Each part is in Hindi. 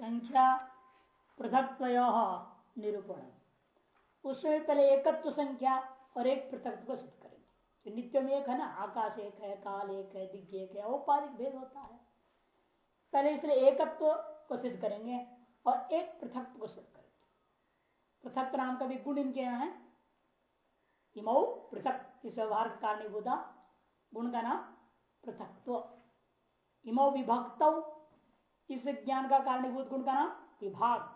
संख्या पृथक निरूपण। उसमें पहले एकत्व संख्या और एक पृथक को सिद्ध करेंगे। नित्य में एक है ना, आकाश एक है, काल एक है दिग्ग एक है, औपाधिक भेद होता है। पहले इसलिए एकत्व को सिद्ध करेंगे और एक पृथक को सिद्ध करेंगे। पृथक नाम का भी गुण इनके यहाँ है। इमऊ पृथक, इस व्यवहार का कारणीभूता गुण का नाम पृथकत्व। इमो विभक्त इस ज्ञान का कारणीभूत गुण का नाम विभाग।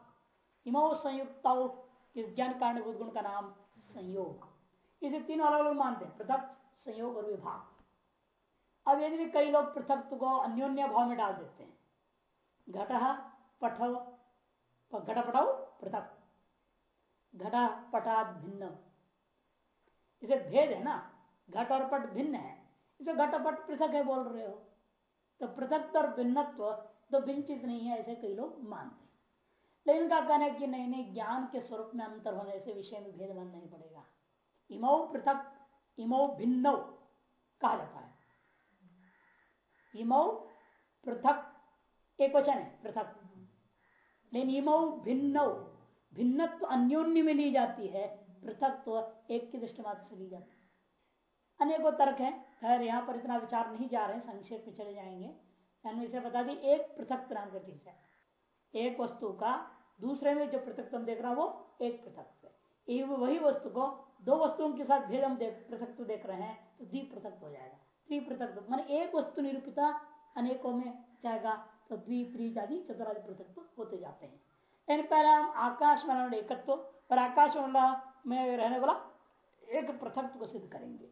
इमो संयुक्त इस ज्ञान कारणीभूत गुण का नाम संयोग। इसे तीन अलग अलग मानते हैं, पृथक, संयोग और विभाग। अब यदि भी कई लोग पृथक को अन्योन्य भाव में डाल देते हैं, घट पठव घट पटाओ पृथक। घटा पटात भिन्न। इसे भेद है ना? घट और पट भिन्न है। इसे घट पट पृथक है बोल रहे हो। तो पृथक और भिन्नत्व तो चीज़ नहीं है, ऐसे कई लोग मानते लेकिन का कहना है कि नहीं नहीं, ज्ञान के स्वरूप में अंतर होने से विषय में भेद मन नहीं पड़ेगा। इमो पृथक, इमो भिन्न कहा जाता है। इमो पृथक, एक वचन है, पृथक। लेकिन इमो भिन्न, भिन्नत्व अन्योन्य में ली जाती है पृथक एक की दृष्टि मात्र से ली जाती है। अनेकों तर्क है, खैर, यहाँ पर इतना विचार नहीं जा रहे संक्षेप में चले जाएँगे। इसे बता दी, एक पृथक नाम का चीज़ है एक वस्तु का, दूसरे में जो पृथक देख रहा वो एक पृथक वही वस्तु को, दो वस्तुओं के साथ भेद हम पृथक देख रहे हैं तो द्वि पृथक हो जाएगा। त्रिपृथक मान एक वस्तु निरूपिता अनेकों में जाएगा तो द्वीप त्रिजादि चतुरादि पृथक होते जाते हैं। यानी पहले हम आकाश मंडल एकत्व, और आकाश में रहने वाला एक पृथक को सिद्ध करेंगे।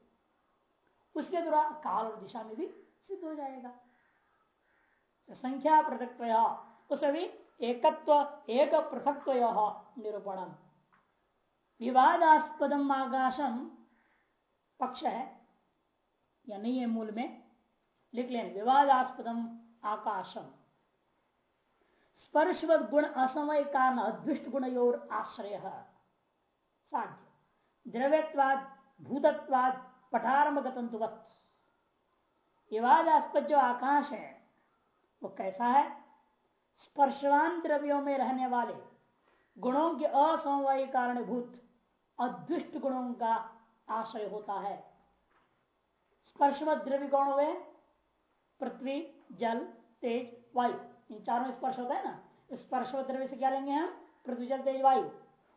उसके द्वारा काल और दिशा में भी सिद्ध हो जाएगा। संख्या पृथक उसमें भी एकत्व एक पृथक्व निरूपणम। विवादास्पदम आकाशम। पक्ष है। या नहीं है मूल में? लिख लें, विवादास्पदम आकाशम। स्पर्शवत गुण असमय कारण अदृष्ट गुण और आश्रय। साध्य। द्रव्यवाद भूतत्वाद पठारंभ गतंतुवत विवादास्पद जो आकाश है वो कैसा है? स्पर्शवान द्रव्यों में रहने वाले, गुणों के असमवाय कारणभूत, अदृष्ट गुणों का आश्रय होता है। स्पर्शवत द्रव्य कौन हुए? पृथ्वी, जल, तेज, वायु। इन चारों स्पर्श होता है ना? स्पर्शवत द्रव्य से क्या लेंगे हम? पृथ्वी, जल, तेज, वायु।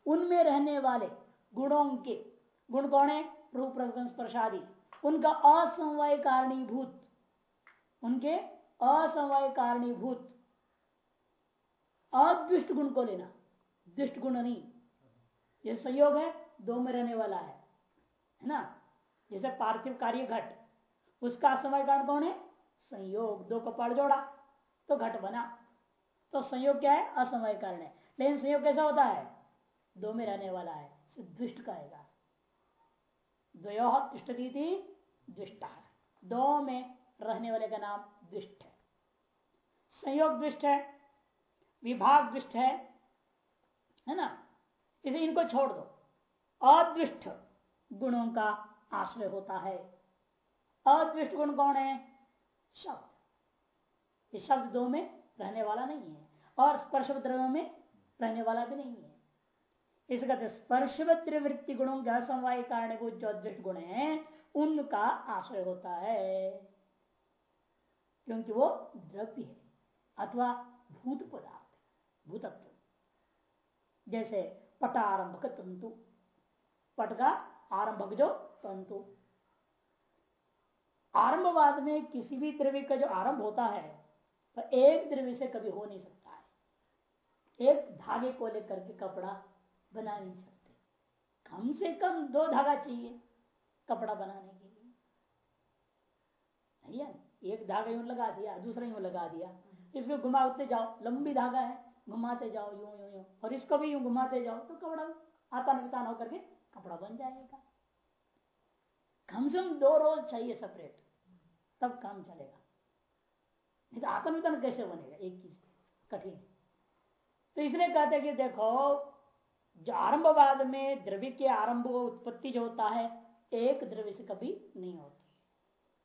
उनमें रहने वाले गुणों के, गुण कौन है? रूप स्पर्श आदि। उनका असमवाय कारणीभूत, उनके असमवाय कारणीभूत अदृष्ट गुण को लेना। दुष्ट गुण नहीं। ये संयोग है, दो में रहने वाला है। है ना? जैसे पार्थिव कार्य घट, उसका असमय कारण कौन है? संयोग। दो को कपाड़ जोड़ा तो घट बना। तो संयोग क्या है? असमय कारण है। लेकिन संयोग कैसा होता है? दो में रहने वाला है। दुष्ट कहेगा। द्वयो तिष्टती थी दुष्ट। दो में रहने वाले का नाम दुष्ट है। संयोग दुष्ट है, विभाग दुष्ट है है ना? इसे इनको छोड़ दो। अदृष्ट गुणों का आश्रय होता है। अदृष्ट गुण कौन है? शब्द। इस शब्द दो में रहने वाला नहीं है और स्पर्श द्रव्य में रहने वाला भी नहीं है। इस कहते स्पर्शवत्र वृत्ति गुणों के असमवाय कारण जो अदृष्ट गुण है, उनका आश्रय होता है। क्योंकि वो द्रव्य है, अथवा भूत पदार्थ भूतत्व। जैसे पटारंभक तंतु, पट का आरंभक जो तंतु। आरंभवाद में किसी भी द्रव्य का जो आरंभ होता है तो एक द्रव्य से कभी हो नहीं सकता है। एक धागे को लेकर के कपड़ा बना नहीं सकते। कम से कम दो धागा चाहिए कपड़ा बनाने के लिए। नहीं एक धागा यूँ लगा दिया, दूसरा यूँ लगा दिया। इसको घुमाते जाओ, लंबी धागा है, घुमाते जाओ, यूँ यूँ यूँ। और इसको भी यूँ घुमाते जाओ तो कपड़ा आतान वितान होकर के कपड़ा बन जाएगा। कम से कम दो रोज चाहिए सेपरेट तब काम चलेगा। नहीं तो आतन वितान कैसे बनेगा? एक चीज़ कठिन। तो इसलिए कहते कि देखो, जो आरंभवाद में द्रव्य के आरंभ उत्पत्ति जो होता है, एक द्रव्य से कभी नहीं होती।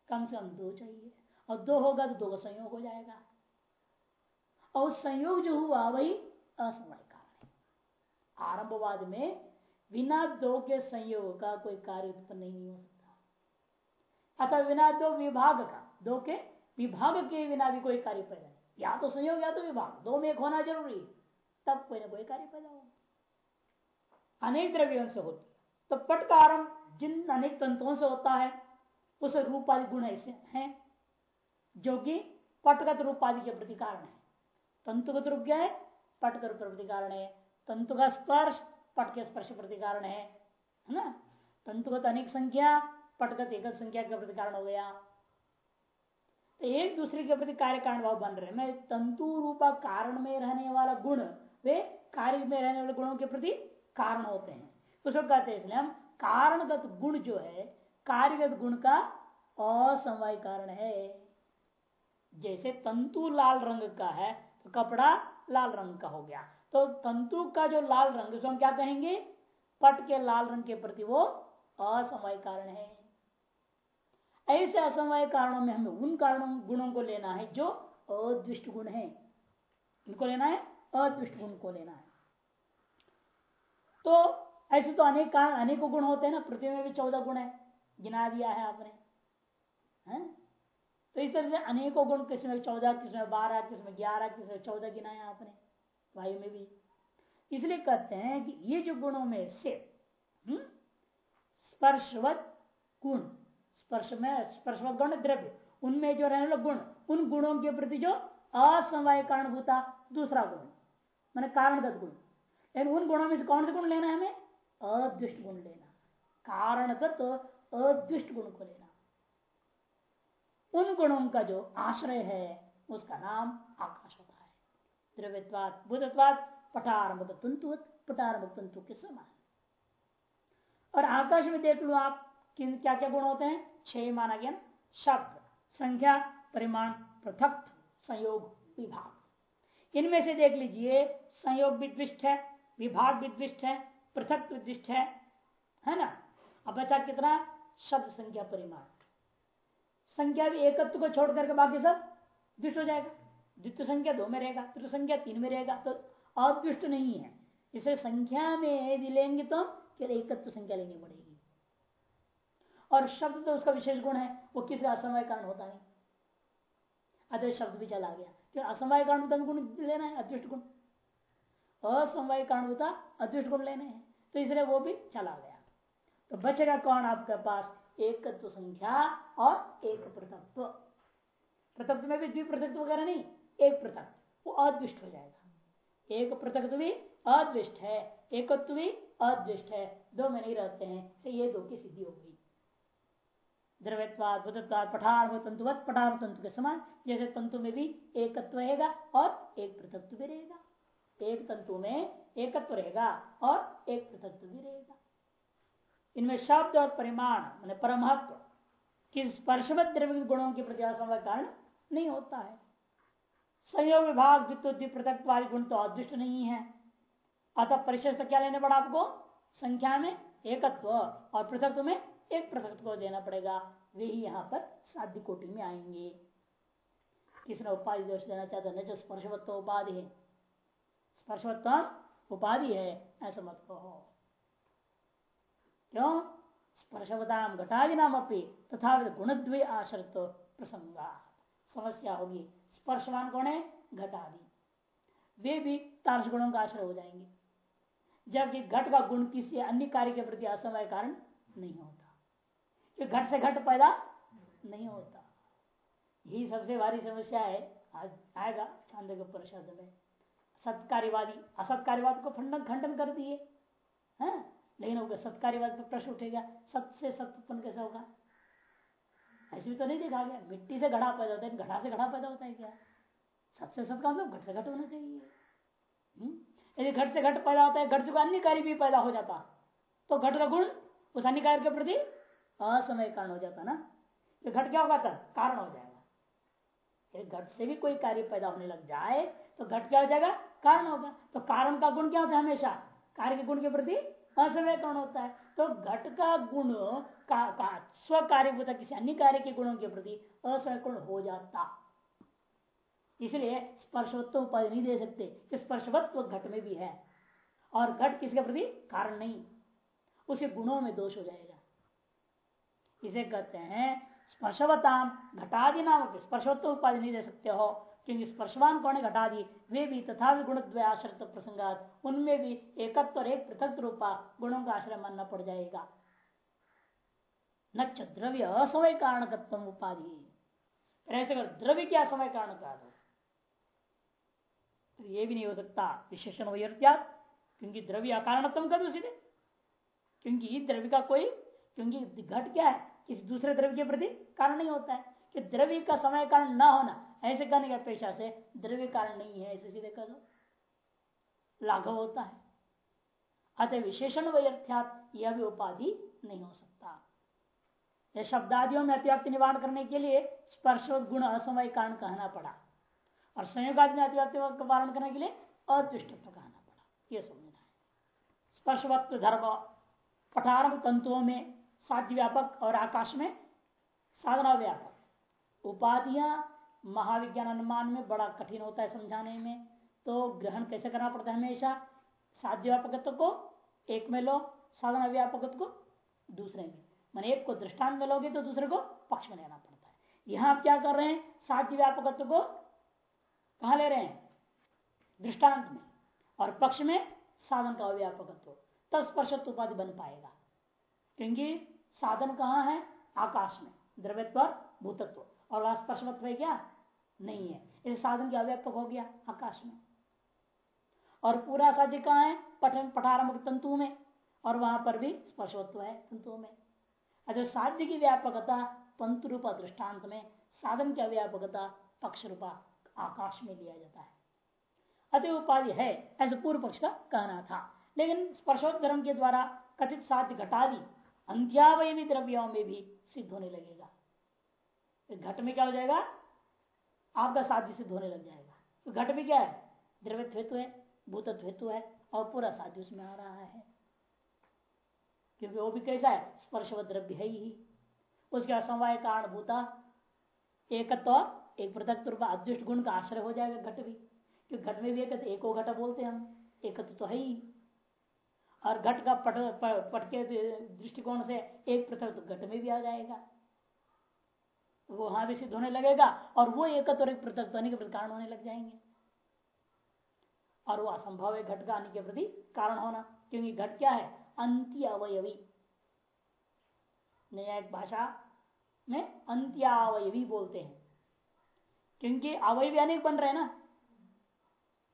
कम से कम दो चाहिए। और दो होगा तो दो का संयोग हो जाएगा। और संयोग जो हुआ, वही असमय कारण है। आरंभवाद में बिना दो के संयोग का कोई कार्य उत्पन्न नहीं हो सकता। अतः बिना दो विभाग का, दो के विभाग के बिना भी कोई कार्य पैदा नहीं। या तो संयोग या तो विभाग। दो में एक होना ज़रूरी है, तब कोई ना कोई कार्य पैदा होगा। अनेक द्रव्यों से होती तो पट का आरंभ जिन अनेक तंतुओं से होता है, उस रूपादि गुण ऐसे हैं। जो कि पटगत रूपादि के प्रति कारण है। तंतुगत रूप क्या है? पटगत प्रति कारण है। तंतु का स्पर्श, पट के स्पर्श प्रति कारण है। है ना? तंतुगत अनेक संख्या, पटगत एक संख्या के प्रति कारण हो गया। तो एक दूसरे के प्रति कार्य कारण भाव बन रहे मैं तंतु रूपा कारण में रहने वाला गुण, वे कार्य में रहने वाले गुणों के प्रति कारण होते हैं। उसको कहते हैं इसलिए हम कारणगत गुण जो है, कार्यगत गुण का असमवाय कारण है। जैसे तंतु लाल रंग का है तो कपड़ा लाल रंग का हो गया। तो तंतु का जो लाल रंग हम क्या कहेंगे? पट के लाल रंग के प्रति वो असमय कारण है। ऐसे असमय कारणों में हमें उन कारणों, गुणों को लेना है जो अदृष्ट गुण है। इनको लेना है? अदृष्ट गुण को लेना है। तो ऐसे तो अनेक कारण, अनेकों गुण होते हैं ना, पृथ्वी में भी चौदह गुण है। गिना दिया है आपने। है? तो इस तरह से अनेकों गुण किसमें चौदह किसमें बारह किसमें ग्यारह किसमें चौदह गिनाया आपने वायु में भी। इसलिए कहते हैं कि ये जो गुणों में से हम्म, स्पर्शवत गुण स्पर्श में स्पर्शवत गुण द्रव्य उनमें जो रहने वाले गुण उन गुणों के प्रति जो असमवाय कारण होता दूसरा गुण मैंने कारणगत गुण। लेकिन उन गुणों में से कौन से गुण लेना है हमें? अदृष्ट गुण लेना। कारणगत अदृष्ट गुण को लेना। उन गुणों का जो आश्रय है, उसका नाम आकाश होता है। द्रव्यवाद बुधत्वाद पटारंभ पटारंभ तंतु के समान। और आकाश में देख लो आप, किन क्या क्या गुण होते हैं? छह माना गया शब्द, संख्या, परिमाण, पृथक, संयोग, विभाग। इनमें से देख लीजिए, संयोग विद्विष्ट है, विभाग विद्विष्ट है, पृथक विद्विष्ट है है ना? अब बचा कितना? शब्द, संख्या, परिमाण। संख्या भी एकत्व को छोड़ करके बाकी सब दुष्ट हो जाएगा। द्वितीय संख्या दो में रहेगा तृतीय संख्या तीन में रहेगा तो अदुष्ट नहीं है। इसे संख्या में यदि लेंगे तो केवल एकत्व संख्या लेनी पड़ेगी। और शब्द तो उसका विशेष गुण है, वो किसी असमय कारण होता नहीं। अदृष्ट शब्द भी चला गया। क्यों? असमय कारण गुण लेना है अदृष्ट गुण। असमय कारण होता अदृष्ट गुण लेने हैं। तो इसलिए वो भी चला गया। तो बचेगा कौन आपके पास? एकत्व संख्या और एक पृथकत्व। पृथक में भी द्विपृथक वगैरह नहीं, एक पृथक वो अदृष्ट हो जाएगा। एक पृथक भी अदृष्ट है, एकत्व भी अदृष्ट है। दो में नहीं रहते हैं तो ये दो की सिद्धि हो गई। द्रव्यवाद बुधत्वाद पठार तंतुवत पठार तंतु के समान, जैसे तंतु में भी एकत्व रहेगा और एक पृथक भी रहेगा। एक तंतु में एकत्व रहेगा और एक पृथक भी रहेगा। इनमें शब्द और परिमाण, मान परमहत्व कि स्पर्शवत द्रव्य गुणों के प्रति असमय कारण नहीं होता है। संयोग विभाग पृथक वाले गुण तो अदृष्ट नहीं है। अतः परिशेष क्या लेने पड़ा आपको? संख्या में एकत्व और पृथक में एक पृथक को देना पड़ेगा। वे ही यहाँ पर साध्य कोटि में आएँगे। किसने उपाधि दोष देना चाहता न स्पर्शवत्व उपाधि है। स्पर्शवत्व उपाधि है, ऐसा मत कहो। क्यों? स्पर्शवताम घटादि नाम अपनी तथा गुणद्वय आश्रित प्रसंगा। समस्या होगी, स्पर्शवान कौन है? घटादि। वे भी तार्श गुणों का आश्रय हो जाएँगे। जबकि घट का गुण किसी अन्य कार्य के प्रति असमय कारण नहीं होता। कि घट से घट पैदा नहीं होता। यही सबसे भारी समस्या है। आएगा चाँद के परिषद में। सत्कार्यवादी, असत्कार्यवाद को खंडन खंडन कर दिए। है? लेकिन सत्कार्यवाद पर प्रश्न उठेगा, सत से सत्य उत्पन्न कैसा होगा? ऐसे भी तो नहीं देखा गया। मिट्टी से घड़ा पैदा होता है घड़ा से घड़ा पैदा होता है क्या? सत से का मतलब घट से घट होना चाहिए। हम्म? यदि घट से घट पैदा होता है, घट से अन्य कार्य भी पैदा हो जाता। तो घट का गुण उस अन्य कार्य के प्रति असमय कारण हो जाता ना। तो घट क्या होगा? था कारण हो जाएगा। यदि घट से भी कोई कार्य पैदा होने लग जाए तो घट क्या हो जाएगा? कारण होगा। तो कारण का गुण क्या होता है हमेशा? कार्य के गुण के प्रति असमय कौन होता है? तो घट का गुण का, का स्व कार्यभूता किसी अन्य कार्य के गुणों के प्रति असमय कौन हो जाता। इसलिए स्पर्शवत्व उपाधि नहीं दे सकते कि स्पर्शवत्व घट में भी है। और घट किसके प्रति? कारण नहीं। उसे गुणों में दोष हो जाएगा। इसे कहते हैं स्पर्शवताम घटादि नाम स्पर्शवत्व उपाधि नहीं दे सकते हो। क्योंकि स्पर्शवान कौन घटादि वे भी तथा गुण द्वयाश्रित प्रसंगात। उनमें भी एकत्व और एक पृथक रूपा गुणों का आश्रय मानना पड़ जाएगा। न द्रव्य असमय कारणकत्व उपाधि। ऐसे कर द्रव्य क्या समय कारण का तो ये भी नहीं हो सकता। विशेषण क्योंकि द्रव्य अकारणत्म कर दो सीधे क्योंकि द्रव्य का कोई क्योंकि घट क्या है? किसी दूसरे द्रव्य के प्रति कारण नहीं होता है। कि द्रव्य का समय कारण न होना। ऐसे कहने का पेशा से द्रव्य कारण नहीं है ऐसे सीधे कह दो। लाघव होता है। अतः विशेषण वैर्थ्यात यह भी उपाधि नहीं हो सकता। यह शब्दादियों में अतिव्याप्ति निवारण करने के लिए स्पर्श गुण असमय कारण कहना पड़ा। और संयोगादि में अतिव्याप्ति निवारण करने के लिए अदृष्टत्व कहना पड़ा। यह समझना है। स्पर्शवत्व धर्म पठारभ तंतुओं में साध्य व्यापक और आकाश में साधना व्यापक। उपाधियाँ महाविज्ञान अनुमान में बड़ा कठिन होता है समझाने में। तो ग्रहण कैसे करना पड़ता है हमेशा? साध्य व्यापकत्व को एक में लो, साधना व्यापक को दूसरे में। मैंने एक को दृष्टांत में लोगे तो दूसरे को पक्ष में लेना पड़ता है। यहाँ आप क्या कर रहे हैं? साध्य व्यापकत्व को कहा ले रहे हैं? दृष्टांत में। और पक्ष में साधन का व्यापकत्व। तब उपाधि बन पाएगा। क्योंकि साधन कहाँ है? आकाश में, द्रव्यत्व भूतत्व। और स्पर्शवत्व है क्या नहीं है। इस साधन के अव्यापक हो गया आकाश में। और पूरा साध्य कहाँ है? पठन पठारंभ तंतु में। और वहाँ पर भी स्पर्शवत्व है तंतुओं में। अगर साध्य की व्यापकता तंतु रूपा दृष्टांत में, साधन की अव्यापकता पक्ष रूपा आकाश में लिया जाता है। अतः उपाधि है, ऐसे पूर्व पक्ष का कहना था। लेकिन स्पर्शोधर्म के द्वारा कथित साध्य घटा दी अंत्यावयवी द्रव्यों में भी सिद्ध होने लगेगा। घट में क्या हो जाएगा? आपका साध्य सिद्ध होने लग जाएगा। तो घट में क्या है? द्रव्य हेतु है भूतत्व हेतु है, और पूरा साध्य उसमें आ रहा है। क्योंकि वो भी कैसा है? स्पर्श व द्रव्य है ही। उसके असमवाय कारण भूता, एकत्व एक पृथक रूप अदृष्ट गुण का आश्रय हो जाएगा घट भी। क्योंकि घट में भी एक एको घट बोलते हैं हम। एकत्व तो है ही। और घट का पट पट के दृष्टिकोण से एक पृथक तो घट में भी आ जाएगा। वो वहाँ भी सिद्ध होने लगेगा और वो एक पृथक ध्वनि के प्रति कारण होने लग जाएँगे। और वो असंभव है घट का के प्रति कारण होना, क्योंकि घट क्या है? अंत्य अवयवी न्यायिक भाषा में अंत्यावयवी बोलते हैं। क्योंकि अवयवी अनेक बन रहे ना।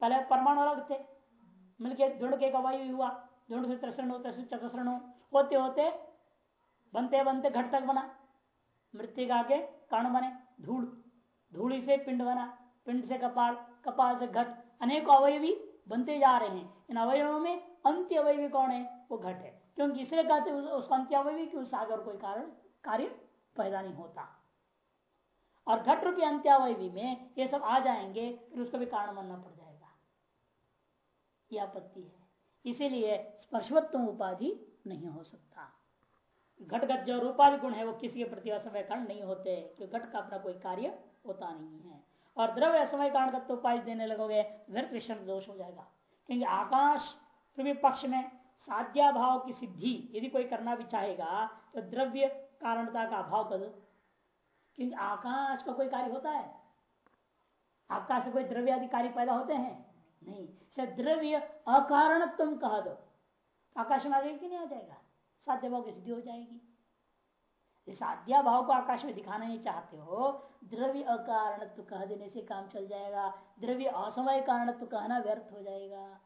पहले परमाणु अलग थे। मिलके जुड़ के एक अवयवी हुआ। जुड़ से त्रसरण हो चतुसरण हो, होते होते, बनते बनते घट तक बना। मृत्यु का के कण बने, धूल धूल से पिंड बना, पिंड से कपाल कपाल से घट। अनेक अवयवी बनते जा रहे हैं। इन अवयवों में अंत्य अवयवी कौन है? वो घट है। क्योंकि इसलिए कहते उस अंत्य अवयवी की उस सागर कोई कारण, कार्य पैदा नहीं होता। और घट रूपी अंत्यावयवी में ये सब आ जाएँगे, फिर उसको भी कारण बनना पड़ जाएगा। यह आपत्ति है। इसीलिए स्पर्शवत्व उपाधि नहीं हो सकता। घटगत जो रूपाधि गुण है, वो किसी के प्रति असमय कारण नहीं होते, क्योंकि घट का अपना कोई कार्य होता नहीं है। और द्रव्य असमय कारण का उपाधि देने लगोगे, व्यर्थ विषम दोष हो जाएगा। क्योंकि आकाश पक्ष में साध्या भाव की सिद्धि, यदि कोई करना भी चाहेगा तो द्रव्य कारणता का अभाव कर। क्योंकि आकाश का कोई कार्य होता है? आकाश से कोई द्रव्य आदि कार्य पैदा होते हैं? नहीं। द्रव्य अकारण तुम कह दो। आकाश में आ जाएगा कि नहीं आ जाएगा? साध्य भाव की सिद्धि हो जाएगी। साध्या भाव को आकाश में दिखाना ही चाहते हो, द्रव्य अकारणत्व कह देने से काम चल जाएगा। द्रव्य असमय कारणत्व कहना व्यर्थ हो जाएगा।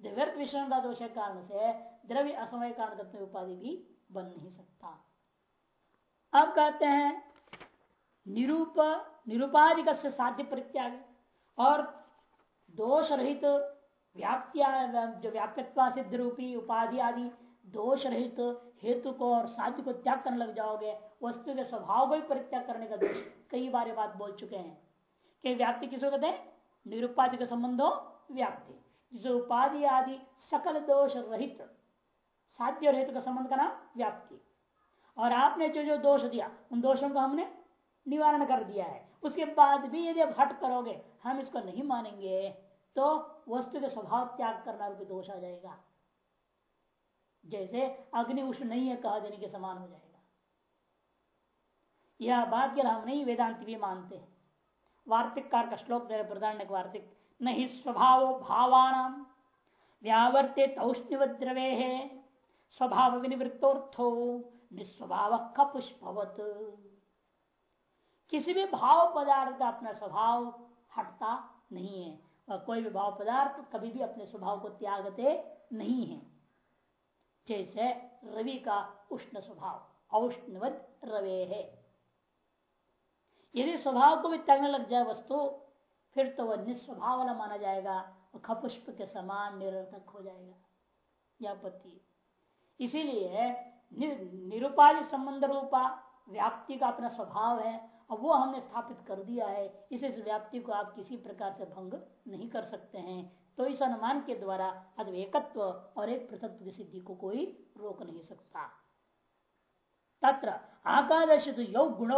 व्यर्थ विषण का दोष कारण से, द्रव्य असमय कारण उपाधि भी बन नहीं सकता। अब कहते हैं, निरूप निरूपाधिक साध्य परित्याग। और दोष रहित तो व्याप्तिया, जो व्याप्यत्वा सिद्ध रूपी उपाधि आदि दोष रहित तो हेतु को और साध्य को त्याग करने लग जाओगे। वस्तु के स्वभाव को भी परित्याग करने का दोष कई बार बात बोल चुके हैं कि व्याप्ति किसको कहते हैं? निरुपाधि का संबंध हो व्याप्ति। जिसे उपाधि आदि सकल दोष रहित साध्य और हेतु का संबंध का नाम व्याप्ति। और आपने जो जो दोष दिया, उन दोषों को हमने निवारण कर दिया है। उसके बाद भी यदि आप हट करोगे, हम इसको नहीं मानेंगे तो वस्तु के स्वभाव त्याग करना भी दोष आ जाएगा। जैसे अग्नि उष्ण नहीं है, कहा देने के समान हो जाएगा। यह बात के हम नहीं वेदांत भी मानते हैं। वार्तिक कार का श्लोक मेरे प्रधान वार्तिक, नहीं स्वभाव भावान व्यावर्तित औष्णिव द्रवे है स्वभाव विनिवृत्तोर्थो निस्वभाव का पुष्पवत किसी भी भाव पदार्थ का अपना स्वभाव हटता नहीं है, और कोई भी भाव पदार्थ कभी भी अपने स्वभाव को त्यागते नहीं है। जैसे रवि का उष्ण स्वभाव, औष्णवत रवे है। यदि स्वभाव को भी त्यागने लग जाए वस्तु, फिर तो वह निस्वभाव वाला माना जाएगा और खपुष्प के समान निरर्थक हो जाएगा यह पति। इसीलिए निरुपाधि संबंध रूपा व्याप्ति का अपना स्वभाव है, और वो हमने स्थापित कर दिया है, इसे इस व्याप्ति को आप किसी प्रकार से भंग नहीं कर सकते हैं। तो इस अनुमान के द्वारा अथवा एकत्व और एक पृथक की सिद्धि को कोई रोक नहीं सकता। तत्र आकादश तो यौ गुण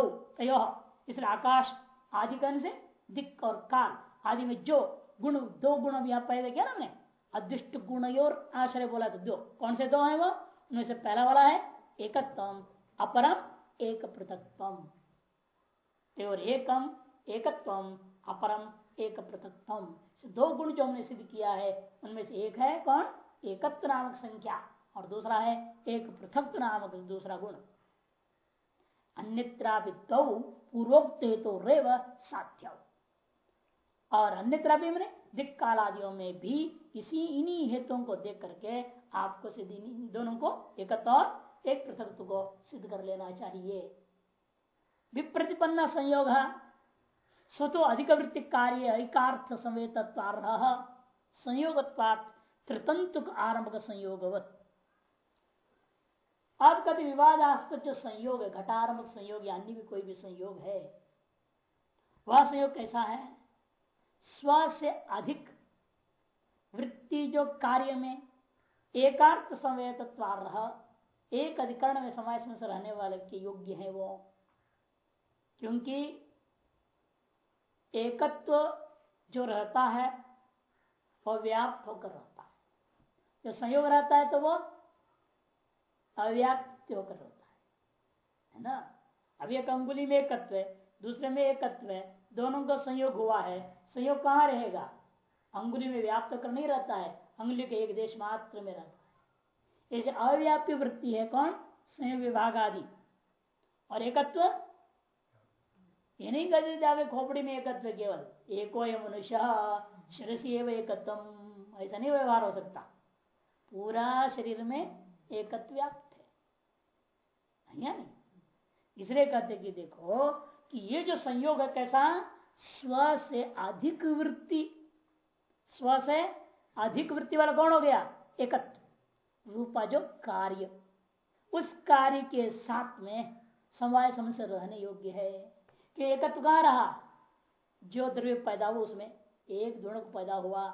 इसलिए आकाश आदि कन से दिक्क और काल। आदि में जो गुण, दो गुण अभी आप पहले क्या हमने, अदृष्ट गुण और आश्रय बोला था दो। कौन से दो है वो? उनमें से पहला वाला है एकत्वम, अपरम एक पृथकत्वम। और एकम, एकत्वम, अपरम एक पृथकत्वम। दो गुण जो हमने सिद्ध किया है, उनमें से एक है कौन? एकत्व नामक संख्या, और दूसरा है एक पृथक नामक, दूसरा गुण। अन्यत्रा पूर्वोक्त हेतु रेव साध्य। और अन्यत्रा भी मैंने दिक काल आदियों में भी इसी इन्हीं हेतुओं को देख करके आपको सिद्ध दोनों को एकत्र और एक पृथक को सिद्ध कर लेना चाहिए। विप्रतिपन्न संयोग स्वतो अधिक वृत्ति कार्य ऐकार्थ संवेत संयोग त्रितंतु आरंभ का संयोगवत। अब कभी विवादास्पद जो संयोग है घटारंभ संयोग या अन्य भी कोई भी संयोग है, वह संयोग कैसा है? स्व से अधिक वृत्ति जो कार्य में एकार्थ संवेतत्व एक अधिकरण में समाज में रहने वाले के योग्य है वो। क्योंकि एकत्व जो रहता है वह व्याप्त होकर रहता है। जो संयोग रहता है तो वह अव्याप्त होकर होता है। है ना? अब एक अंगुली में एकत्व है, दूसरे में एकत्व है, दोनों का संयोग हुआ है। संयोग कहाँ रहेगा? अंगुली में व्याप्त होकर नहीं रहता है, अंगुली के एक देश मात्र में रहता है। ऐसे अव्याप्य वृत्ति है कौन? संयोग विभाग आदि और एकत्व ये नहीं कहते जावे खोपड़ी में एकत्व केवल। एको ये मनुष्य, शिरसी एवं एकत्व ऐसा नहीं व्यवहार हो सकता। पूरा शरीर में एकत्व व्याप्त है। नहीं इसलिए कहते कि देखो कि ये जो संयोग है कैसा? स्व से अधिक वृत्ति। स्व से अधिक वृत्ति वाला कौन हो गया? एकत्व। रूपा जो कार्य। उस कार्य के साथ में समवाय समय रहने योग्य है। कि एकत्व कहा रहा जो द्रव्य पैदा हुआ, उसमें एक दुणक पैदा हुआ।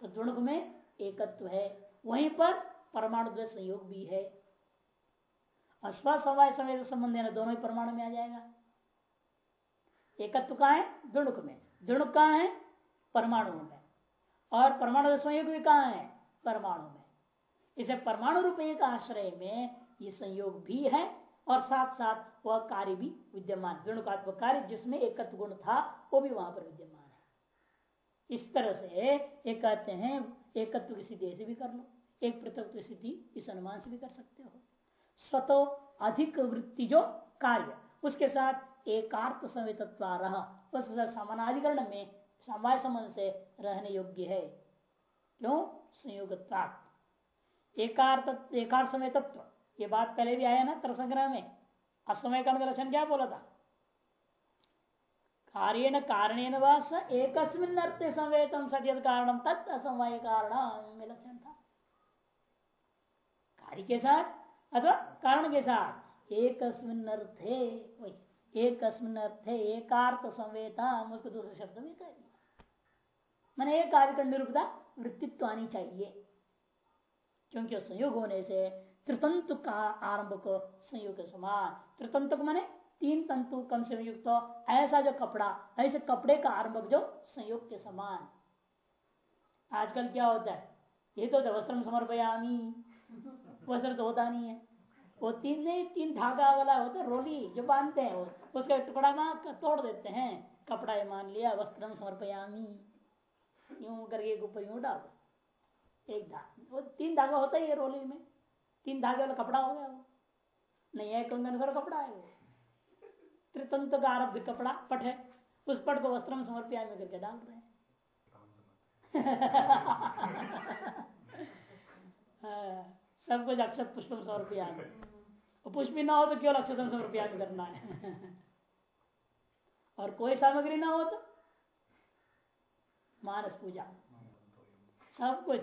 तो दुणक में एकत्व है। वहीं पर परमाणु संयोग भी है। अस्वा समय संबंध है दोनों ही परमाणु में आ जाएगा। एकत्व कहा है? दुणुक में। दुणुक कहा है? परमाणु में। और परमाणु संयोग भी कहा है? परमाणु में। इसे परमाणु रूप एक आश्रय में ये संयोग भी है। और साथ साथ वह कार्य भी विद्यमान दुणुकात्मक कार्य जिसमें एकत्व गुण था, वो भी वहाँ पर विद्यमान है। इस तरह से एक कहते हैं, एकत्व की स्थिति ऐसे भी कर लो। एक पृथक स्थिति इस अनुमान से भी कर सकते हो। स्वतो अधिक वृत्ति जो कार्य, उसके साथ एकार्थ समेतत्व रहा उस समानाधिकरण में समय संबंध से रहने योग्य है। क्यों? संयोग एकार्थ एकार्थ समय तत्व ये बात पहले भी आया ना तरसंग्रह में। असमय का लक्षण क्या बोला था? कार्य न कारण एक अर्थ संवेतम सचेत कारण तत् असमय कारण लक्षण था। कार्य के साथ अथवा कारण के साथ एक अर्थे एक अर्थे एकार्थ संवेता उसको दूसरे शब्द में कह दिया। मैंने एक कार्य का निरूपता वृत्तित्व आनी चाहिए, क्योंकि संयोग होने से त्रितंतु का आरंभ को संयुक्त समान त्रितंतु मैंने तीन तंतु कम से युक्त हो ऐसा जो कपड़ा ऐसे कपड़े का आरंभ जो संयोग के समान आजकल क्या होता है ये तो वस्त्र समर्पयामी वस्त्र तो होता नहीं है वो तीन नहीं तीन धागा वाला होता है रोली जो बांधते हैं वो उसका टुकड़ा ना तोड़ देते हैं कपड़ा मान लिया वस्त्र समर्पयामी यूँ करके ऊपर यूँ एक धागा वो तीन धागा होता है ये रोली में तीन धागे वाला कपड़ा हो गया वो। नहीं है कंगन सर कपड़ा है वो। त्रितंत्र का आरब्ध कपड़ा पट है। उस पट को वस्त्र में समर्पयामी करके डाल रहे हैं। हाँ, सब कुछ अक्षत पुष्प सौ रुपया पुष्प भी ना हो तो केवल अक्षतम सौ रुपया करना है। और कोई सामग्री ना हो तो मानस पूजा। सब कुछ।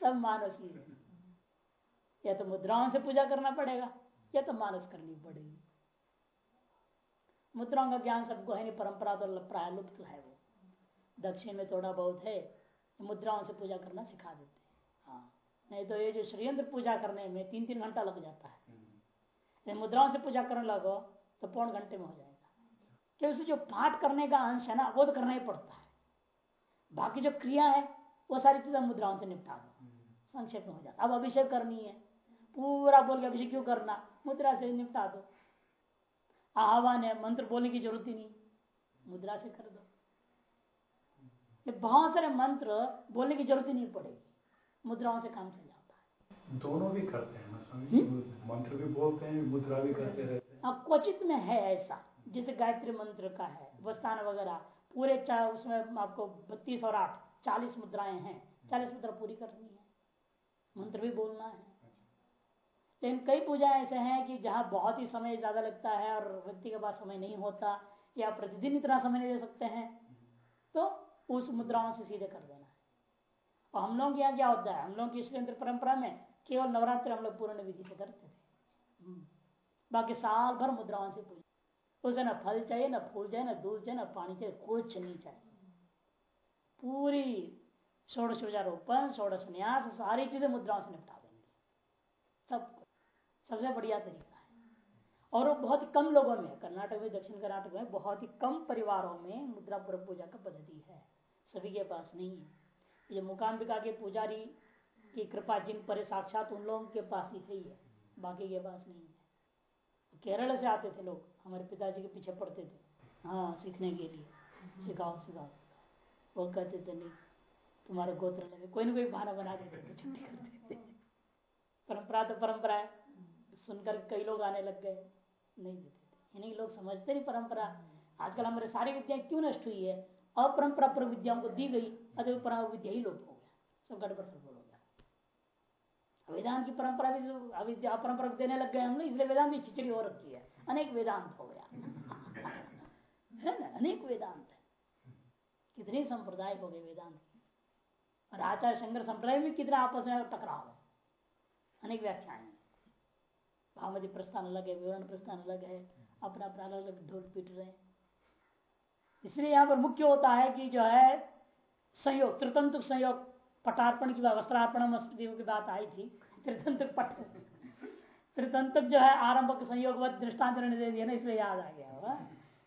सब मानस है। या तो मुद्राओं से पूजा करना पड़ेगा या तो मानस करनी पड़ेगी। मुद्राओं का ज्ञान सबको है नहीं परंपरा तो प्राय लुप्त है वो। दक्षिण में थोड़ा बहुत है मुद्राओं से पूजा करना सिखा देते हैं। हाँ नहीं तो ये जो श्रीयंत्र पूजा करने में तीन तीन घंटा लग जाता है। मुद्राओं से पूजा करने लगो तो पौन घंटे में हो जाएगा। क्योंकि जो पाठ करने का अंश है ना वो तो करना ही पड़ता है। बाकी जो क्रिया है वो सारी चीज़ें मुद्राओं से निपटा दो। संक्षेप में हो जाता अब अभिषेक करनी है। पूरा बोल के अभिषेक क्यों करना? मुद्रा से निपटा दो। आह्वान है मंत्र बोलने की ज़रूरत ही नहीं। मुद्रा से कर दो। ये बहुत सारे मंत्र बोलने की ज़रूरत ही नहीं पड़ेगी। मुद्राओं से काम चल जाता है। दोनों भी करते हैं हम्म? मंत्र भी बोलते हैं मुद्रा भी करते रहते हैं। हाँ क्वचित में है ऐसा। जैसे गायत्री मंत्र का है वस्तान वगैरह पूरे उसमें आपको बत्तीस और आठ चालीस मुद्राएँ हैं। चालीस मुद्रा पूरी करनी है। मंत्र भी बोलना है। लेकिन कई पूजा ऐसे हैं कि जहाँ बहुत ही समय ज़्यादा लगता है और व्यक्ति के पास समय नहीं होता या प्रतिदिन इतना समय नहीं दे सकते हैं तो उस मुद्राओं से सीधे कर देना है। और हम लोग यहाँ क्या होता है? हम लोग की श्रेन्द्र परंपरा में केवल नवरात्र हम लोग पूर्ण विधि से करते थे। हम्म। बाकी साल भर मुद्राओं से पूजा। उसे न फल चाहिए, न फूल चाहिए, न दूध चाहिए, न पानी चाहिए, कुछ नहीं चाहिए। पूरी षोड़श रोपण, षोड़श सारी चीज़ें मुद्राओं से निपटा देंगे। सब सबसे बढ़िया तरीका है। और वो बहुत कम लोगों में, कर्नाटक में, दक्षिण कर्नाटक में, बहुत ही कम परिवारों में मुद्रा पूर्व पूजा का पद्धति है। सभी के पास नहीं है। ये मुकाम्बिका के पुजारी की कृपा, जिन पर साक्षात उन लोगों के पास ही है, बाकी के पास नहीं है। केरल से आते थे लोग, हमारे पिताजी के पीछे पड़ते थे। हाँ सीखने के लिए। सिखाओ सिखाओ वो कहते थे, नहीं, तुम्हारे गोत्र लगे कोई ना कोई बहाना बना देते थे छुट्टी करते थे। परंपरा तो परंपरा है। सुनकर कई लोग आने लग गए। नहीं देते यानी लोग समझते नहीं परंपरा। आजकल हमारे सारी विद्याएँ क्यों नष्ट हुई है? अपरंपरा पर विद्याओं को दी गई, अतः परंपरा विद्या ही लोग हो गया। सब गड़बड़ सब हो गया। वेदांत की परंपरा भी अविद्या, अपरंपरा देने लग गए हम लोग, इसलिए वेदांत की खिचड़ी हो रखी है। अनेक वेदांत हो गया। है ना? अनेक वेदांत है। कितने संप्रदाय हो गए वेदांत और आचार्य शंकर संप्रदाय में कितना आपस में टकराव है। अनेक व्याख्याएँ भावती प्रस्थान अलग है विवरण प्रस्थान अलग है, अपना अपना अलग अलग ढोल पीट रहे इसलिए यहाँ पर मुख्य होता है कि जो है, संयोग त्रितंत्र संयोग, पटार्पण की वस्त्रार्पण की बात आई थी त्रितंत्र पट त्रितंत्र जो है, आरंभक संयोग दृष्टांत दे दिया ना, इसलिए याद आ गया होगा।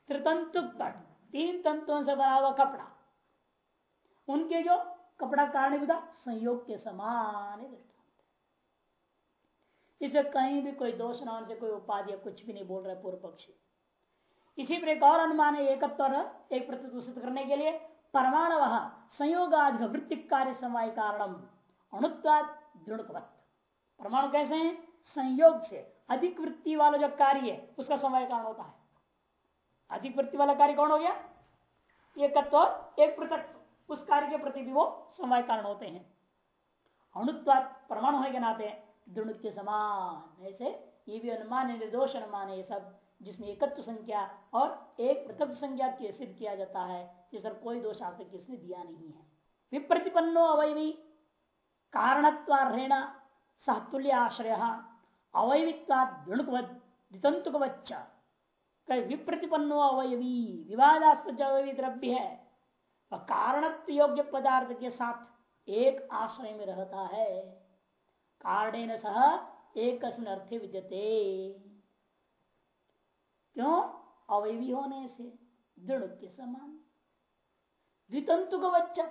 त्रितंत्र पट, तीन तंतुओं से बना हुआ कपड़ा। उनके जो कपड़ा कारण विधा संयोग के समान दृष्टान इसे कहीं भी कोई दोष न होने से कोई उपाधि या कुछ भी नहीं बोल रहा पूर्व पक्षी। इसी पर एक और अनुमान है एकत्व एक प्रतिदूषित करने के लिए परमाणु संयोगादि वृत्ति कार्य समय कारण अणुत्वाद परमाणु कैसे हैं? संयोग से। अधिक वृत्ति वाला जो कार्य है, उसका समय कारण होता है। अधिक वृत्ति वाला कार्य कौन हो गया? एकत्व एक पृथक। उस कार्य के प्रति भी वो समय कारण होते हैं। अणुत्वाद परमाणु होने के नाते। दृढ़ के समान। ऐसे ये भी अनुमान है, निर्दोष अनुमान है ये सब, जिसमें एकत्व संख्या और एक पृथक संख्या के सिद्ध किया जाता है जिस पर कोई दोष आज तक इसने दिया नहीं है। विप्रतिपन्नो अवयवी कारणत्वारेण सहतुल्य आश्रय अवयवित्वा दृणुकवच्च विप्रतिपन्नो अवयवी विवादास्पद अवयवी द्रव्य है। वह कारणत्व योग्य पदार्थ के साथ एक आश्रय में रहता है। कारण सह एक अर्थे विद्यते। क्यों? अवयवी होने से दृढ़ के समान। द्वितंतु का बच्चा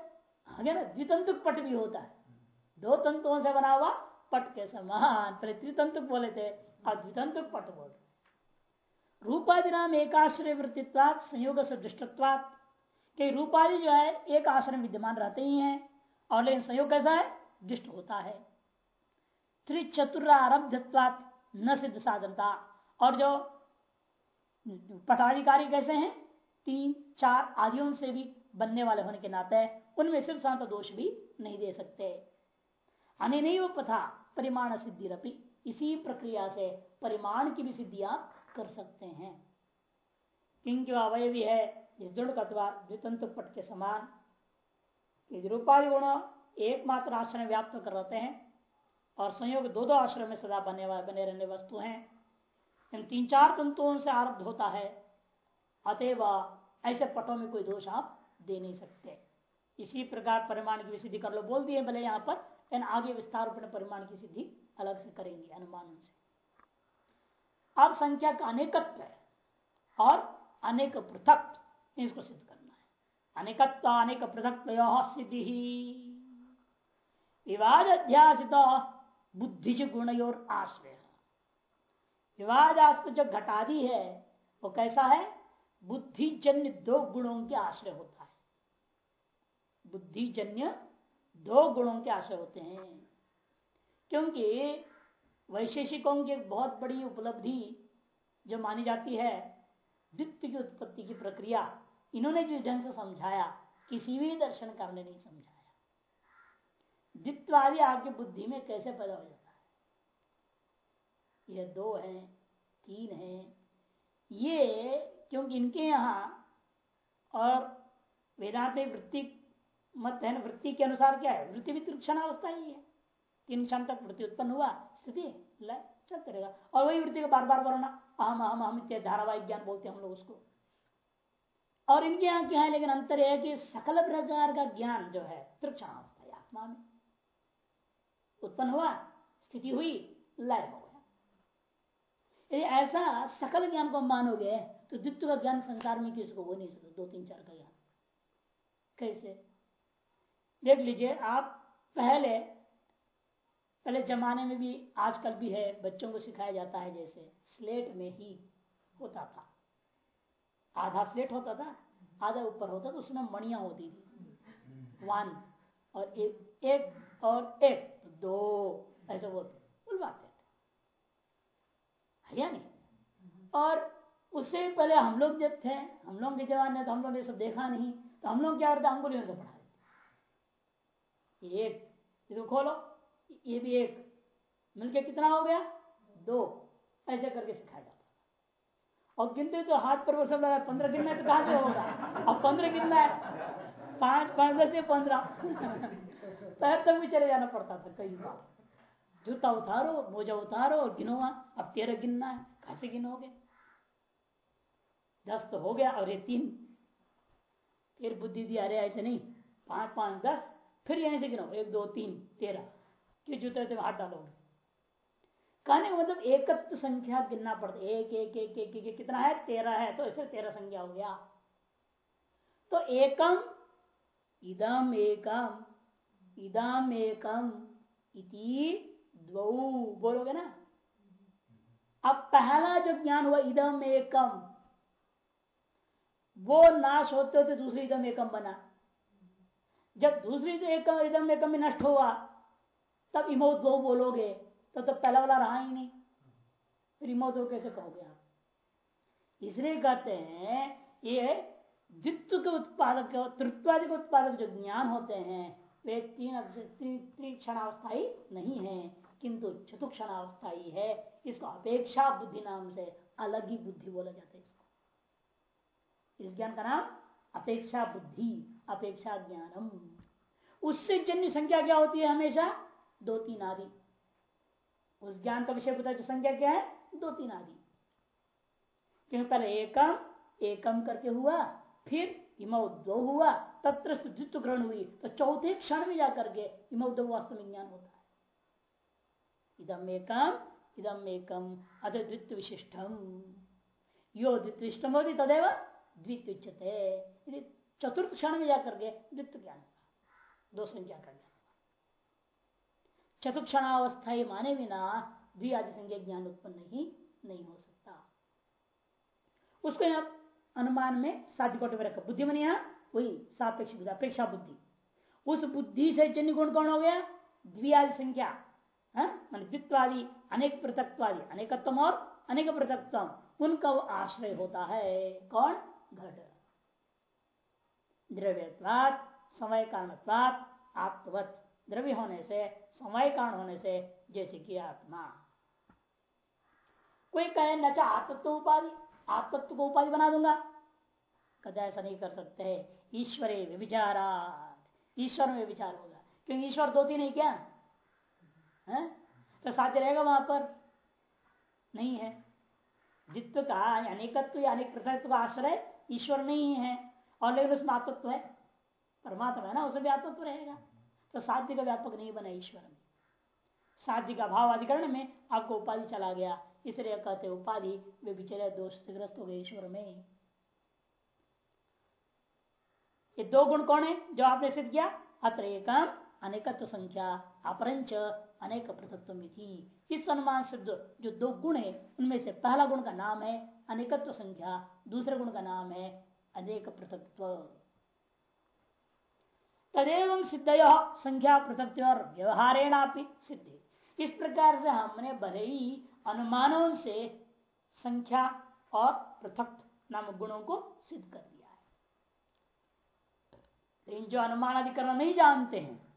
आगे ना द्वितंतु पट भी होता है। दो तंतुओं से बना हुआ पट के समान। पहले त्रितंतु बोले थे, अब द्वितंतु पट बोल रूपादि नाम एकाश्रय वृत्तित्वाद संयोग से दृष्टत्वाद कि रूपादि जो है, एक आश्रय विद्यमान रहते ही हैं, और लेकिन संयोग कैसा है? दृष्ट होता है। त्रिचतुरारब्धत्वात न सिद्ध साधनता। और जो पटाधिकारी कैसे हैं? तीन, चार आदियों से भी बनने वाले होने के नाते उनमें सिर्फ़ शांत दोष भी नहीं दे सकते। अनिव पथा परिमाण सिद्धि रपी। इसी प्रक्रिया से परिमाण की भी सिद्धियाँ कर सकते हैं। किंकि अवयवी है इस दृढ़ द्वितंत्र पट के समान। रूपाधि गुण एकमात्र आश्रय व्याप्त कर रहते हैं और संयोग दो दो आश्रम में सदा बने बने रहने वस्तु हैं। इन तीन चार तंतुओं से आरब्ध होता है। अतएव ऐसे पटों में कोई दोष आप दे नहीं सकते। इसी प्रकार परिमाण की सिद्धि कर लो। बोल दिए भले यहाँ पर, लेकिन आगे विस्तार परिमाण की सिद्धि अलग से करेंगे, अनुमान से। अब संख्या का अनेकत्व है और अनेक पृथक इसको सिद्ध करना है। अनेकत्व, अनेक पृथक सिद्धि। विवाद अध्यासित बुद्धिज गुण और आश्रय। विवादास्पद जो घटादी है, वो कैसा है? बुद्धिजन्य दो गुणों के आश्रय होता है। बुद्धिजन्य दो गुणों के आश्रय होते हैं। क्योंकि वैशेषिकों की एक बहुत बड़ी उपलब्धि जो मानी जाती है द्वित्व की उत्पत्ति की प्रक्रिया, इन्होंने जिस ढंग से समझाया, किसी भी दर्शन करने नहीं समझाया। द्वित्व आदि आपकी बुद्धि में कैसे पैदा हो जाता है? यह दो है, तीन है। ये क्योंकि इनके यहाँ और वेदांत वृत्ति मत है वृत्ति के अनुसार क्या है? वृत्ति भी क्षण अवस्था ही है। तीन क्षण तक वृत्ति उत्पन्न हुआ, स्थिति चलते रहेगा और वही वृत्ति को बार बार बोलना अहम अहम अहम इत्यादि धारावाहिक ज्ञान बोलते हैं हम लोग उसको। और इनके यहाँ क्या है? लेकिन अंतर यह है कि सकल प्रकार का ज्ञान जो है त्रिक्षणावस्था है, आत्मा में। उत्पन्न हुआ स्थिति हुई लय हो गया। यदि ऐसा सकल ज्ञान को मानोगे तो द्वित्व का ज्ञान संसार में किसी को हो नहीं सकता दो तीन चार का ज्ञान। कैसे? देख लीजिए आप पहले पहले जमाने में भी आजकल भी है बच्चों को सिखाया जाता है जैसे स्लेट में ही होता था। आधा स्लेट होता था आधा ऊपर होता था उसमें मणिया होती थी। वन और एक एक और एक तो दो, ऐसे बोलते बुलवाते थे या नहीं? और उससे पहले हम लोग जब थे, हम लोग के जवान ने तो हम लोग ये सब देखा नहीं तो हम लोग क्या करते, अंगुलियों से पढ़ा एक इसको खोलो, ये भी एक। मिलके कितना हो गया? दो। ऐसे करके सिखाया जाता और गिनते तो हाथ पर वो सब लगा, पंद्रह गिनना है तो कहाँ से होगा? अब पंद्रह गिनना है। पाँच पाँच दस से पंद्रह। पैर तक भी चले जाना पड़ता था कई बार। जूता उतारो मोजा उतारो और गिनो अब तेरह गिनना है कैसे गिनोगे। दस तो हो गया और ये तीन। फिर बुद्धि दी अरे ऐसे नहीं पाँच पाँच दस फिर यहीं से गिनो एक दो तीन तेरह। कि जूते से हाथ डालोगे। कहने का मतलब एकत्व संख्या गिनना पड़ता एक एक, एक, एक कितना है? तेरह है तो ऐसे तेरह संख्या हो गया। तो एकम इदम एकम इदम एकम इति बोलोगे ना? अब पहला जो ज्ञान हुआ इदम एकम वो नाश होते होते दूसरी इदम एकम बना। जब दूसरी जो एकम इदम एकम में नष्ट हुआ, तब इमोद गो बोलोगे तो तब तो पहला वाला रहा ही नहीं। फिर इमोद कैसे कहोगे आप? इसलिए कहते हैं, ये द्वित्व के उत्पादक तृत्वादि के उत्पादक जो ज्ञान होते हैं, वे तीन त्रिक्षणावस्थाई नहीं है, किंतु चतुक्षणावस्थाई है। इसको अपेक्षा बुद्धि नाम से अलग ही बुद्धि बोला जाता है इसको। इस ज्ञान का नाम अपेक्षा बुद्धि, अपेक्षा ज्ञानम। उससे जन्य संख्या क्या होती है हमेशा? दो तीन आदि। उस ज्ञान का विषय पता संख्या क्या है? दो तीन आदि। क्योंकि पहले एकम एकम करके हुआ। फिर इमो दो हुआ, तत्र द्वित्व ग्रहण हुई तो चौथे क्षण में जाकर के इमो वास्तव में ज्ञान होता है। इदम एकम इदम एकम अद्वित्व विशिष्टम यो द्वितीयम होती तदेव द्वितीय चतुर्थ क्षण में जाकर के द्वित्व ज्ञान दो संख्या का ज्ञान चतुक्षणावस्था ही। माने बिना द्वि आदि संख्या ज्ञान उत्पन्न ही नहीं हो सकता। उसको यहाँ अनुमान में साध्य कोट में रखा। बुद्धि मन वही सापेक्ष बुद्धि, अपेक्षा बुद्धि। उस बुद्धि से जन्य गुण कौन हो गया? द्विआदि संख्या। हाँ? मान द्वित्वादि, अनेक पृथकवादी अनेकत्व और अनेक पृथकत्व उनका आश्रय होता है। कौन? घट। द्रव्यवाद समय कारणत्वात आत्मवत द्रव्य होने से समय कारण होने से, जैसे कि आत्मा। कोई कहे न चाह आत्मत्व उपाधि। आत्मत्व को उपाधि बना दूँगा। कदा ऐसा नहीं कर सकते। ईश्वरे विचारा ईश्वर में विचार होगा। क्योंकि ईश्वर दो तीन है क्या? है? तो साध्य रहेगा वहाँ पर। नहीं है। जित्व का अनेकत्व या अनेक पृथकत्व का आश्रय ईश्वर नहीं है। और लेकिन उसमें आत्मत्व है। परमात्मा है ना, उसमें भी आत्मत्व रहेगा। तो साध्य का व्यापक नहीं बना ईश्वर में। साध्य का भाव अधिकरण में आपको उपाधि चला गया। इसलिए कहते उपाधि वे बिचरे दोष से ग्रस्त हो गए ईश्वर में। ये दो गुण कौन है जो आपने सिद्ध किया? अत्र एकम, अनेकत्व संख्या, अपरंच, अनेक पृथकत्व इस अनुमान सिद्ध जो दो गुण है, उनमें से पहला गुण का नाम है अनेकत्व संख्या, दूसरे गुण का नाम है अनेक पृथकत्व। तदेव सिद्ध संख्या पृथक और व्यवहारेणा सिद्ध। इस प्रकार से हमने भले ही अनुमानों से संख्या और पृथक नाम गुणों को सिद्ध कर दिया है। लेकिन जो अनुमान अधिकरण नहीं जानते हैं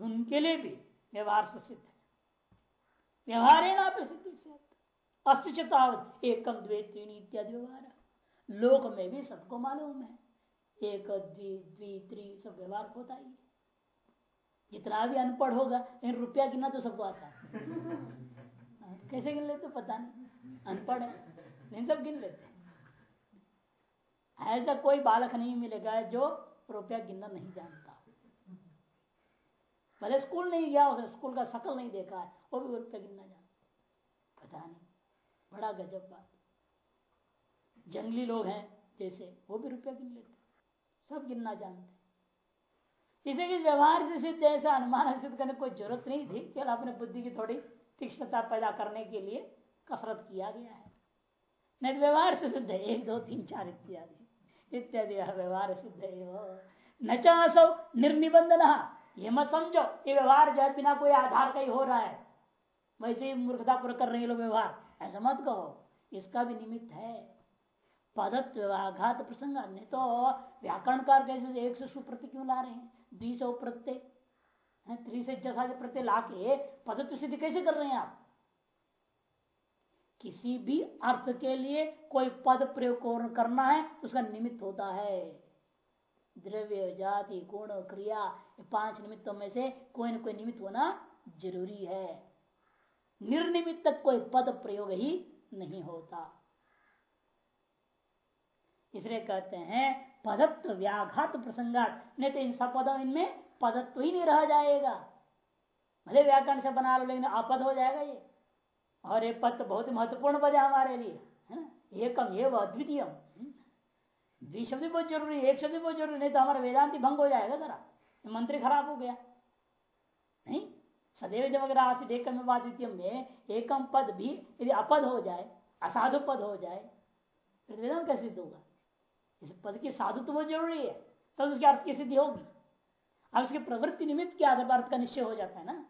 उनके लिए भी व्यवहार से सिद्ध है। व्यवहारेणा सिद्ध एकम द्वे तीन इत्यादि व्यवहार। लोक में भी सबको मालूम है। एक द्वि द्वि त्रि सब व्यवहार होता ही जितना भी अनपढ़ होगा लेकिन रुपया गिना तो सबको आता हाँ, कैसे गिन लेते पता नहीं। अनपढ़ है। लेकिन सब गिन लेते हैं। ऐसा कोई बालक नहीं मिलेगा जो रुपया गिनना नहीं जानता। भले स्कूल नहीं गया उसने स्कूल का शकल नहीं देखा है, वो भी रुपया गिनना जानता पता नहीं। बड़ा गजब बात। जंगली लोग हैं जैसे, वो भी रुपया गिन लेते सब गिनना जानते इसे कि व्यवहार से सिद्ध ऐसा अनुमान सिद्ध करने कोई ज़रूरत नहीं थी। केवल अपने बुद्धि की थोड़ी तीक्ष्णता पैदा करने के लिए कसरत किया गया है। नहीं व्यवहार से सिद्ध है, एक, दो, तीन, चार इत्यादि। इत्यादि व्यवहार सिद्ध है। न चासो निर्निबंधन, ये मत समझो, ये व्यवहार जो है, बिना कोई आधार का ही हो रहा है। वैसे ही मूर्खता पूरा कर रहे लोग व्यवहार। ऐसा मत कहो, इसका भी निमित्त है। पदत्व आघात प्रसंग अन्य तो व्याकरणकार कैसे एक से सुप्रति क्यों ला रहे हैं? द्वि से प्रत्यय। त्रि से जैसा प्रत्यय ला के पदत्व सिद्धि कैसे कर रहे हैं आप? किसी भी अर्थ के लिए कोई पद प्रयोग करना है तो उसका निमित्त होता है। द्रव्य, जाति, गुण, क्रिया पाँच निमित्तों में से कोई न कोई निमित्त होना ज़रूरी है। निर्निमित्त कोई पद प्रयोग ही नहीं होता। इसलिए कहते हैं, पदत्व व्याघात प्रसंगात, नहीं तो इन सब पदों इनमें पदत्व ही नहीं रह जाएगा। भले व्याकरण से बना लो, लेकिन अपद हो जाएगा ये। और ये पद बहुत महत्वपूर्ण पद है हमारे लिए एकम, ये अद्वितीय द्विशब्द बहुत ज़रूरी एक शब्द बहुत ज़रूरी नहीं तो हमारा वेदांति भंग हो जाएगा जरा। मंत्री खराब हो गया। नहीं, सदैव आसित एकम में एकम पद भी यदि अपद हो जाए, असाधु पद हो जाए फिर वेदांत कैसे सिद्ध होगा? इस पद की साधु तो बहुत ज़रूरी है। तब तो उसके अर्थ की सिद्धि होगी। अब उसके प्रवृत्ति निमित्त के आधार पर का निश्चय हो जाता है ना?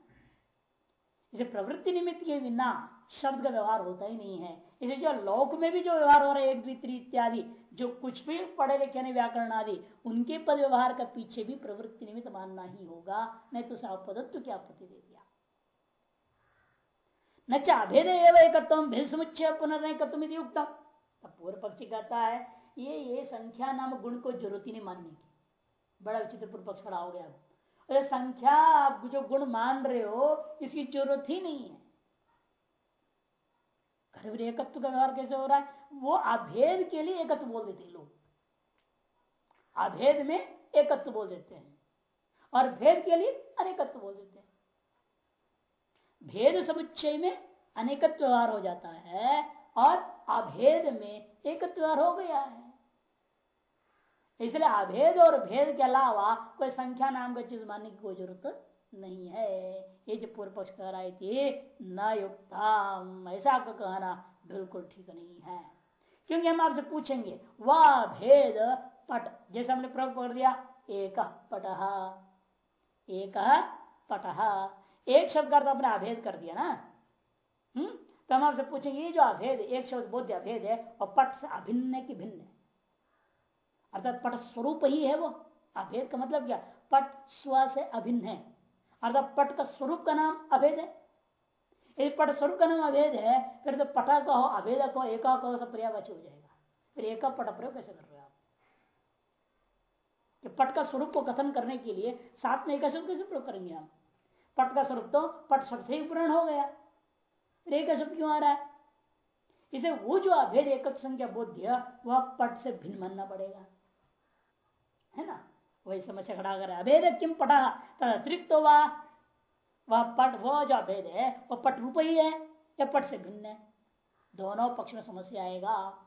इसे प्रवृत्ति निमित्त के बिना शब्द का व्यवहार होता ही नहीं है। इसे जो लोक में भी जो व्यवहार हो रहा है, एक द्वित्री इत्यादि, जो कुछ भी पढ़े लिखे नहीं व्याकरण आदि, उनके पद व्यवहार का पीछे भी प्रवृत्ति निमित्त मानना ही होगा। नहीं तो पदत्व क्या आपत्ति दे दिया। न चाभेद एवं एकत्व पुनर्नकत्व युक्त पूर्व पक्षी कहता है, ये ये संख्या नाम गुण को ज़रूरत ही नहीं मानने की। बड़ा विचित्र पूर्व पक्ष खड़ा हो गया। अरे संख्या, आप जो गुण मान रहे हो, इसकी ज़रूरत ही नहीं है। घर एकत्व का व्यवहार कैसे हो रहा है? वो अभेद के लिए एकत्व बोल देते लोग। अभेद में एकत्व बोल देते हैं और भेद के लिए अनेकत्व बोल देते हैं। भेद समुच्चय में अनेकत्व व्यवहार हो जाता है और अभेद में एकत्व हो गया है। इसलिए अभेद और भेद के अलावा कोई संख्या नाम का चीज़ मानने की कोई ज़रूरत नहीं है। ये जो पूर्व पक्ष कह रहे थे न युक्ता ऐसा आपका कहना बिल्कुल ठीक नहीं है। क्योंकि हम आपसे पूछेंगे, वह भेद पट, जैसे हमने प्रयोग कर दिया, एक पट। एक पट। एक शब्द का तो अपने अभेद कर दिया ना? हम्म? तो हम आपसे पूछेंगे, ये जो अभेद, एक शब्द बोध अभेद है, और पट से अभिन्न की भिन्न है। अर्थात पट स्वरूप ही है वो। अभेद का मतलब क्या? पट स्व से अभिन्न है। अर्थात पट का स्वरूप का नाम अभेद है। यदि पट स्वरूप का नाम अभेद है, फिर तो पटा कहो, अभेद कहो, एका कहो, सब पर्यावाची हो जाएगा। फिर एका पट प्रयोग कैसे कर रहे हो आप? कि पट का स्वरूप को कथन करने के लिए साथ में एक शब्द कैसे प्रयोग करेंगे हम? पट का स्वरूप तो पट शब्द से ही पूर्ण हो गया। फिर एक शब्द क्यों आ रहा है? इसे वो जो अभेद एक संख्या बोध्य, वह पट से भिन्न मानना पड़ेगा। है ना? वही समस्या खड़ा कर अभेद किम पटा? अतिरिक्त तो वह वह पट वो जो अभेद है, वह पट रूप ही है, या पट से भिन्न है। दोनों पक्ष में समस्या आएगा।